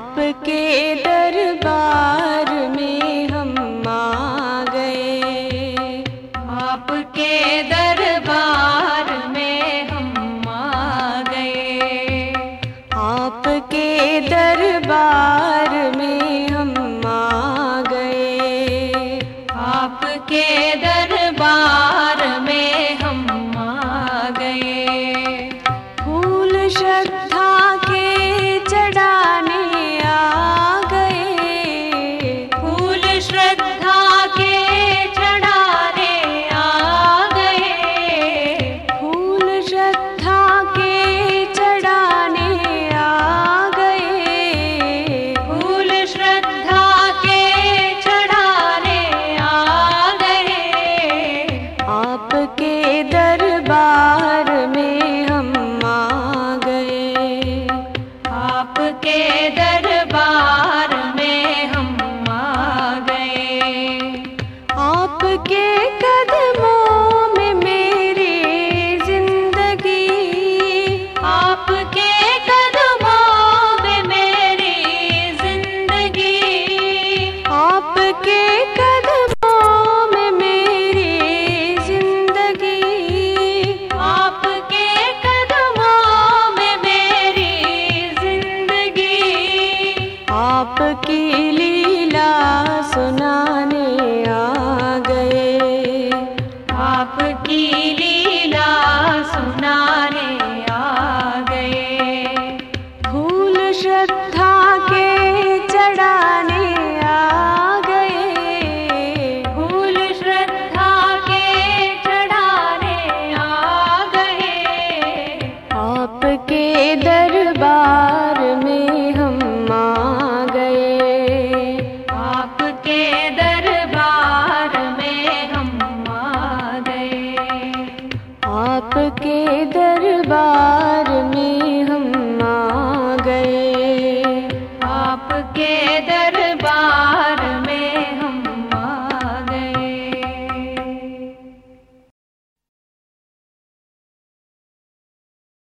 आपके दरबार में हम आ गए। आपके दर पत आपकी लीला सुनाने आ गए। फूल श्रद्धा के चढ़ाने आ गए। फूल श्रद्धा के चढ़ाने आ गए। आपके दरबार आपके